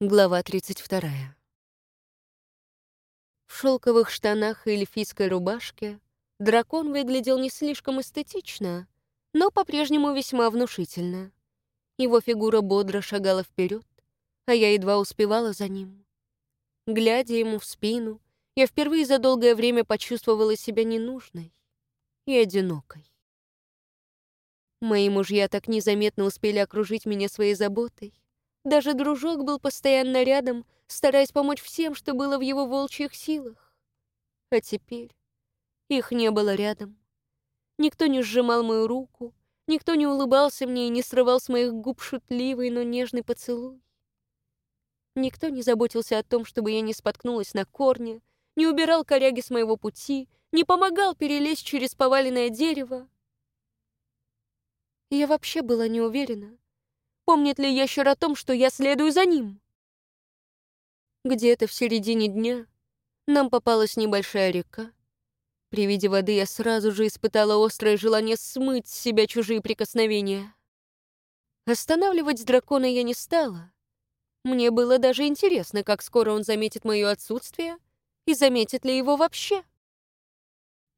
Глава 32. В шелковых штанах и эльфийской рубашке дракон выглядел не слишком эстетично, но по-прежнему весьма внушительно. Его фигура бодро шагала вперед, а я едва успевала за ним. Глядя ему в спину, я впервые за долгое время почувствовала себя ненужной и одинокой. Мои мужья так незаметно успели окружить меня своей заботой. Даже дружок был постоянно рядом, стараясь помочь всем, что было в его волчьих силах. А теперь их не было рядом. Никто не сжимал мою руку, никто не улыбался мне и не срывал с моих губ шутливый, но нежный поцелуй. Никто не заботился о том, чтобы я не споткнулась на корне, не убирал коряги с моего пути, не помогал перелезть через поваленное дерево. Я вообще была не уверена, помнит ли ящер о том, что я следую за ним. Где-то в середине дня нам попалась небольшая река. При виде воды я сразу же испытала острое желание смыть с себя чужие прикосновения. Останавливать дракона я не стала. Мне было даже интересно, как скоро он заметит мое отсутствие и заметит ли его вообще.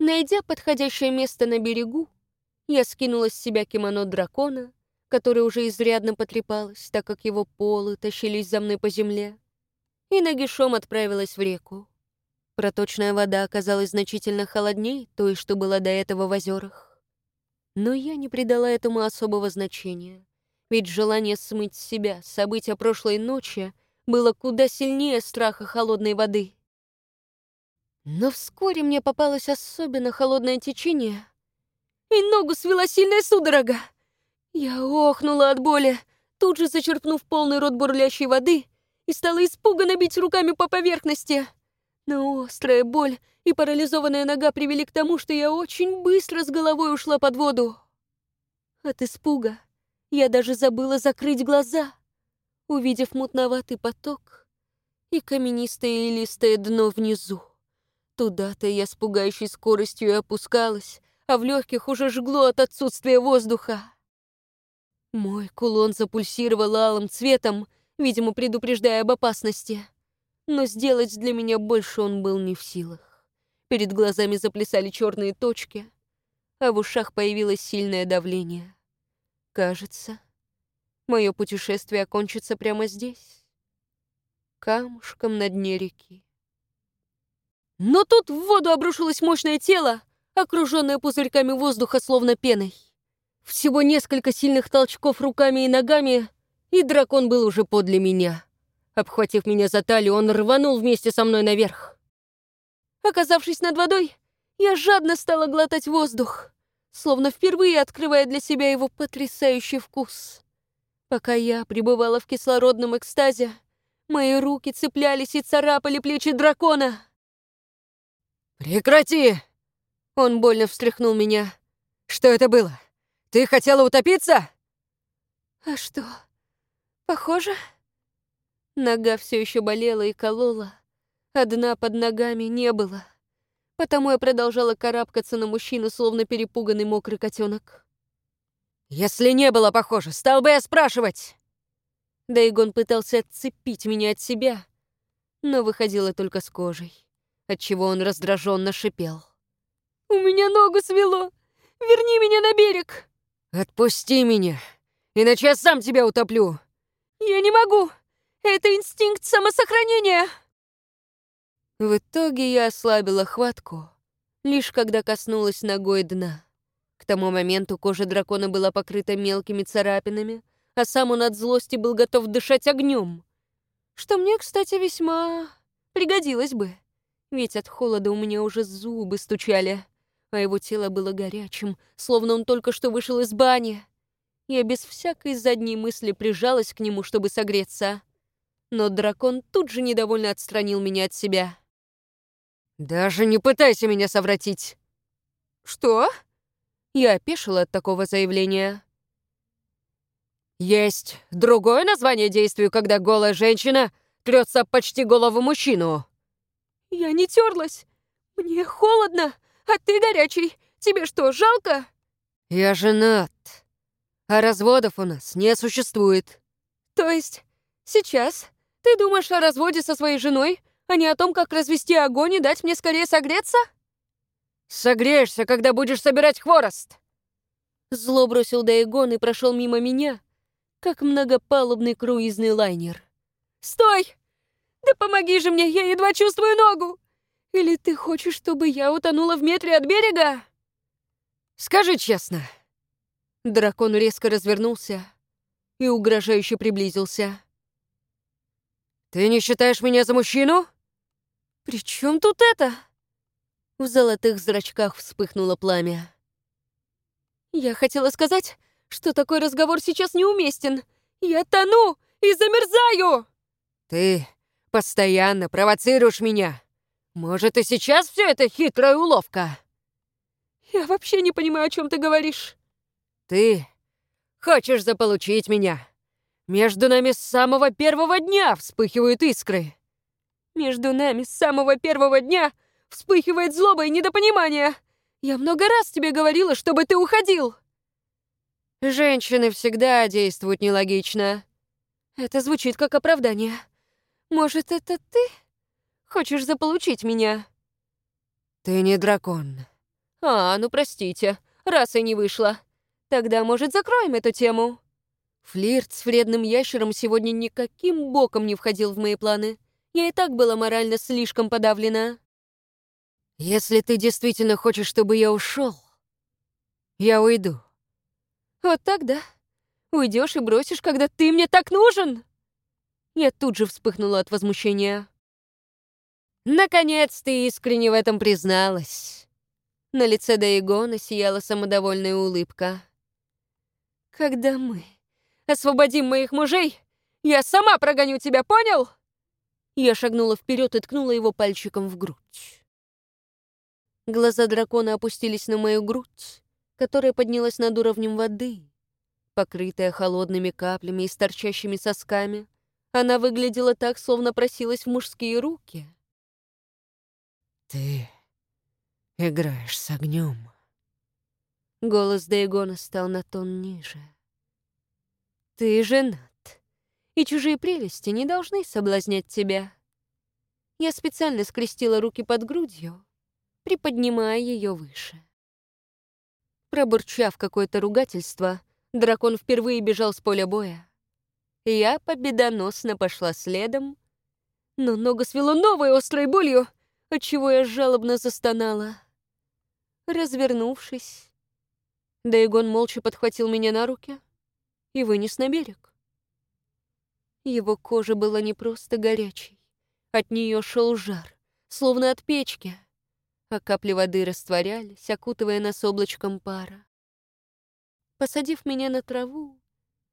Найдя подходящее место на берегу, я скинула с себя кимоно дракона, которое уже изрядно потрепалось, так как его полы тащились за мной по земле, и нагишом отправилась в реку. Проточная вода оказалась значительно холоднее той, что была до этого в озерах. Но я не придала этому особого значения, ведь желание смыть с себя события прошлой ночи было куда сильнее страха холодной воды. Но вскоре мне попалось особенно холодное течение — и ногу свела сильная судорога. Я охнула от боли, тут же зачерпнув полный рот бурлящей воды и стала испуганно бить руками по поверхности. Но острая боль и парализованная нога привели к тому, что я очень быстро с головой ушла под воду. От испуга я даже забыла закрыть глаза, увидев мутноватый поток и каменистое и листое дно внизу. Туда-то я с пугающей скоростью опускалась, а в легких уже жгло от отсутствия воздуха. Мой кулон запульсировал алым цветом, видимо, предупреждая об опасности. Но сделать для меня больше он был не в силах. Перед глазами заплясали черные точки, а в ушах появилось сильное давление. Кажется, мое путешествие окончится прямо здесь, камушком на дне реки. Но тут в воду обрушилось мощное тело, окруженная пузырьками воздуха, словно пеной. Всего несколько сильных толчков руками и ногами, и дракон был уже подле меня. Обхватив меня за талию, он рванул вместе со мной наверх. Оказавшись над водой, я жадно стала глотать воздух, словно впервые открывая для себя его потрясающий вкус. Пока я пребывала в кислородном экстазе, мои руки цеплялись и царапали плечи дракона. «Прекрати!» Он больно встряхнул меня. «Что это было? Ты хотела утопиться?» «А что, похоже?» Нога все еще болела и колола, а дна под ногами не было. Потому я продолжала карабкаться на мужчину, словно перепуганный мокрый котенок. «Если не было похоже, стал бы я спрашивать!» Дайгон пытался отцепить меня от себя, но выходило только с кожей, отчего он раздраженно шипел. «У меня ногу свело! Верни меня на берег!» «Отпусти меня, иначе я сам тебя утоплю!» «Я не могу! Это инстинкт самосохранения!» В итоге я ослабила хватку, лишь когда коснулась ногой дна. К тому моменту кожа дракона была покрыта мелкими царапинами, а сам он от злости был готов дышать огнем. Что мне, кстати, весьма пригодилось бы, ведь от холода у меня уже зубы стучали а его тело было горячим, словно он только что вышел из бани. Я без всякой задней мысли прижалась к нему, чтобы согреться. Но дракон тут же недовольно отстранил меня от себя. «Даже не пытайся меня совратить!» «Что?» Я опешила от такого заявления. «Есть другое название действию, когда голая женщина трется почти голову мужчину». «Я не терлась. Мне холодно. А ты горячий. Тебе что, жалко?» «Я женат, а разводов у нас не существует». «То есть сейчас Ты думаешь о разводе со своей женой, а не о том, как развести огонь и дать мне скорее согреться? Согреешься, когда будешь собирать хворост. Зло бросил Дайгон и прошел мимо меня, как многопалубный круизный лайнер. «Стой! Да помоги же мне, я едва чувствую ногу! Или ты хочешь, чтобы я утонула в метре от берега?» «Скажи честно». Дракон резко развернулся и угрожающе приблизился. «Ты не считаешь меня за мужчину?» «При чем тут это?» В золотых зрачках вспыхнуло пламя. Я хотела сказать, что такой разговор сейчас неуместен. Я тону и замерзаю! Ты постоянно провоцируешь меня. Может, и сейчас все это хитрая уловка? Я вообще не понимаю, о чем ты говоришь. Ты хочешь заполучить меня. Между нами с самого первого дня вспыхивают искры. Между нами с самого первого дня вспыхивает злоба и недопонимание. Я много раз тебе говорила, чтобы ты уходил. Женщины всегда действуют нелогично. Это звучит как оправдание. Может, это ты хочешь заполучить меня? Ты не дракон. А, ну простите, раз и не вышло. Тогда, может, закроем эту тему? Флирт с вредным ящером сегодня никаким боком не входил в мои планы. Я и так была морально слишком подавлена. Если ты действительно хочешь, чтобы я ушел, я уйду. Вот так, да? Уйдешь и бросишь, когда ты мне так нужен? Я тут же вспыхнула от возмущения. Наконец ты искренне в этом призналась. На лице Даигона сияла самодовольная улыбка. Когда мы освободим моих мужей, я сама прогоню тебя, понял? Я шагнула вперед и ткнула его пальчиком в грудь. Глаза дракона опустились на мою грудь, которая поднялась над уровнем воды. Покрытая холодными каплями и торчащими сосками, она выглядела так, словно просилась в мужские руки. «Ты играешь с огнем. Голос Дейгона стал на тон ниже. «Ты женат, и чужие прелести не должны соблазнять тебя». Я специально скрестила руки под грудью, приподнимая ее выше. Пробурчав какое-то ругательство, дракон впервые бежал с поля боя. Я победоносно пошла следом, но ногу свело новой острой болью, отчего я жалобно застонала. Развернувшись, Дайгон молча подхватил меня на руки и вынес на берег. Его кожа была не просто горячей, от нее шел жар, словно от печки а капли воды растворялись, окутывая нас облачком пара. Посадив меня на траву,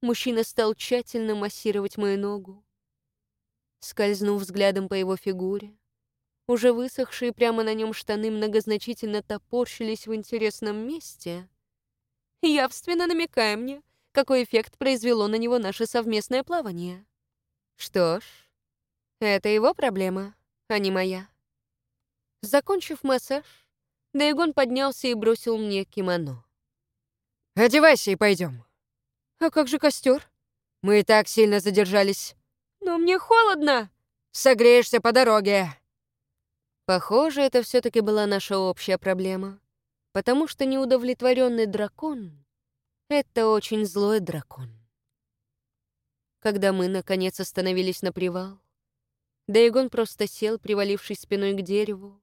мужчина стал тщательно массировать мою ногу. Скользнув взглядом по его фигуре, уже высохшие прямо на нем штаны многозначительно топорщились в интересном месте, явственно намекая мне, какой эффект произвело на него наше совместное плавание. Что ж, это его проблема, а не моя. Закончив массаж, Дайгон поднялся и бросил мне кимоно. «Одевайся и пойдем. «А как же костер? Мы и так сильно задержались». «Но мне холодно!» «Согреешься по дороге!» Похоже, это все таки была наша общая проблема. Потому что неудовлетворенный дракон — это очень злой дракон. Когда мы, наконец, остановились на привал, Дайгон просто сел, привалившись спиной к дереву,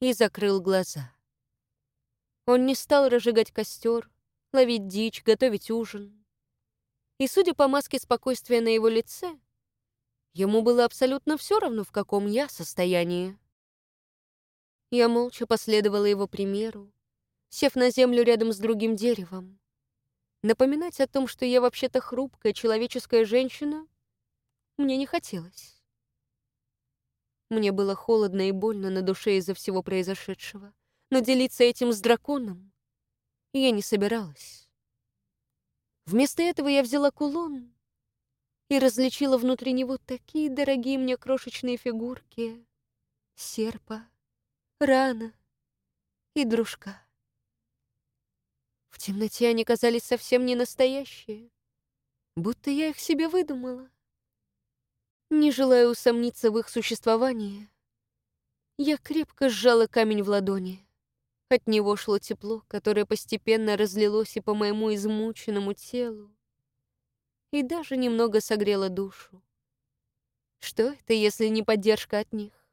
и закрыл глаза. Он не стал разжигать костер, ловить дичь, готовить ужин. И, судя по маске спокойствия на его лице, ему было абсолютно все равно, в каком я состоянии. Я молча последовала его примеру, сев на землю рядом с другим деревом. Напоминать о том, что я вообще-то хрупкая человеческая женщина, мне не хотелось. Мне было холодно и больно на душе из-за всего произошедшего, но делиться этим с драконом я не собиралась. Вместо этого я взяла кулон и различила внутри него такие дорогие мне крошечные фигурки серпа, рана и дружка. В темноте они казались совсем не настоящие, будто я их себе выдумала. Не желая усомниться в их существовании, я крепко сжала камень в ладони. От него шло тепло, которое постепенно разлилось и по моему измученному телу, и даже немного согрело душу. Что это, если не поддержка от них?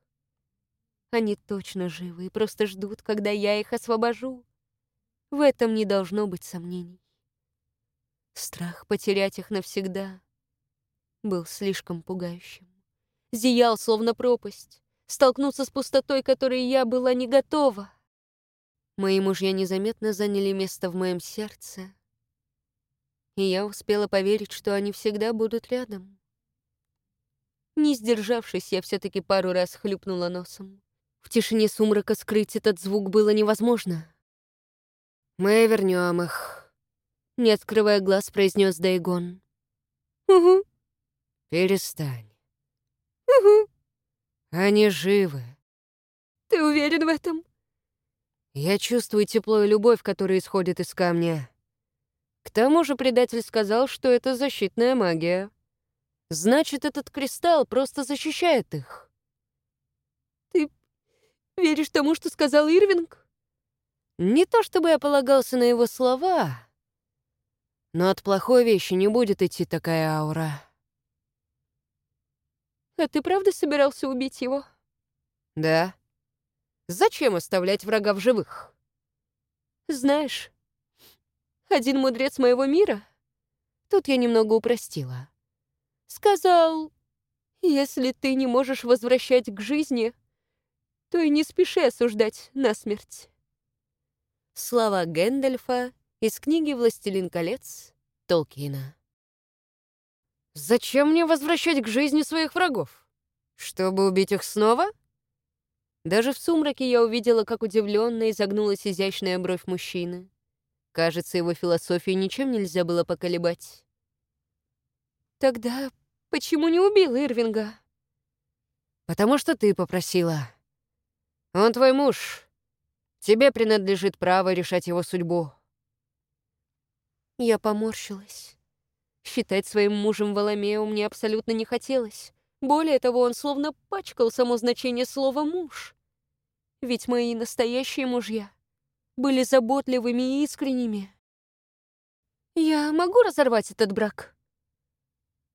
Они точно живы и просто ждут, когда я их освобожу. В этом не должно быть сомнений. Страх потерять их навсегда был слишком пугающим. Зиял, словно пропасть, столкнуться с пустотой, которой я была не готова. Мои мужья незаметно заняли место в моем сердце, и я успела поверить, что они всегда будут рядом. Не сдержавшись, я все таки пару раз хлюпнула носом. В тишине сумрака скрыть этот звук было невозможно. «Мы вернем их», — не открывая глаз, произнес Дайгон. «Угу». «Перестань». «Угу». «Они живы». «Ты уверен в этом?» «Я чувствую тепло и любовь, которые исходят из камня. К тому же предатель сказал, что это защитная магия. Значит, этот кристалл просто защищает их». «Ты веришь тому, что сказал Ирвинг?» Не то чтобы я полагался на его слова, но от плохой вещи не будет идти такая аура. А ты правда собирался убить его? Да. Зачем оставлять врага в живых? Знаешь, один мудрец моего мира, тут я немного упростила, сказал, если ты не можешь возвращать к жизни, то и не спеши осуждать насмерть. Слова Гэндальфа из книги «Властелин колец» Толкина. Зачем мне возвращать к жизни своих врагов? Чтобы убить их снова? Даже в сумраке я увидела, как удивленно изогнулась изящная бровь мужчины. Кажется, его философию ничем нельзя было поколебать. Тогда почему не убил Ирвинга? Потому что ты попросила. Он твой муж. Тебе принадлежит право решать его судьбу. Я поморщилась. Считать своим мужем Воломео мне абсолютно не хотелось. Более того, он словно пачкал само значение слова «муж». Ведь мои настоящие мужья были заботливыми и искренними. Я могу разорвать этот брак?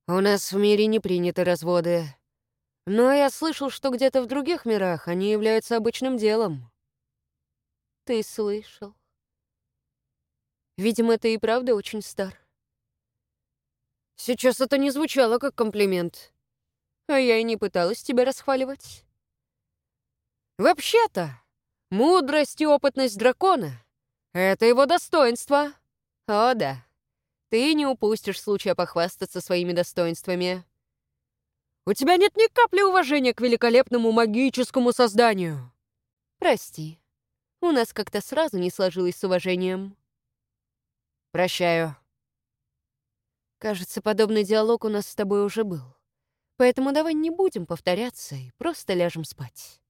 У нас в мире не приняты разводы. Но я слышал, что где-то в других мирах они являются обычным делом. Ты слышал. Видимо, ты и правда очень стар. Сейчас это не звучало как комплимент. А я и не пыталась тебя расхваливать. Вообще-то, мудрость и опытность дракона — это его достоинство. О, да. Ты не упустишь случая похвастаться своими достоинствами. У тебя нет ни капли уважения к великолепному магическому созданию. Прости. У нас как-то сразу не сложилось с уважением. Прощаю. Кажется, подобный диалог у нас с тобой уже был. Поэтому давай не будем повторяться и просто ляжем спать.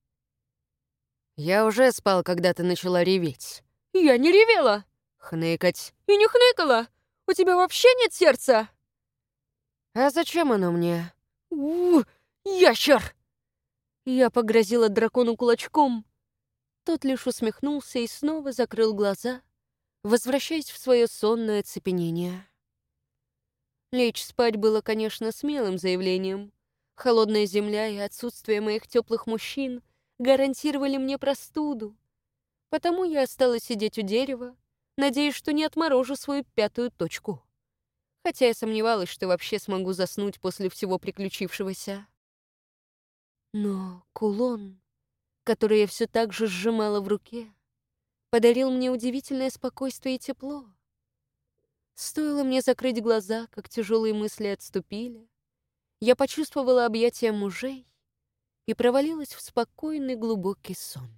Я уже спал, когда ты начала реветь. Я не ревела! Хныкать. И не хныкала! У тебя вообще нет сердца? А зачем оно мне? У, ящер! Я погрозила дракону кулачком. Тот лишь усмехнулся и снова закрыл глаза, возвращаясь в свое сонное оцепенение. Лечь спать было, конечно, смелым заявлением. Холодная земля и отсутствие моих теплых мужчин гарантировали мне простуду. Потому я осталась сидеть у дерева, надеясь, что не отморожу свою пятую точку. Хотя я сомневалась, что вообще смогу заснуть после всего приключившегося. Но кулон, который я все так же сжимала в руке, подарил мне удивительное спокойствие и тепло. Стоило мне закрыть глаза, как тяжелые мысли отступили. Я почувствовала объятия мужей и провалилась в спокойный глубокий сон.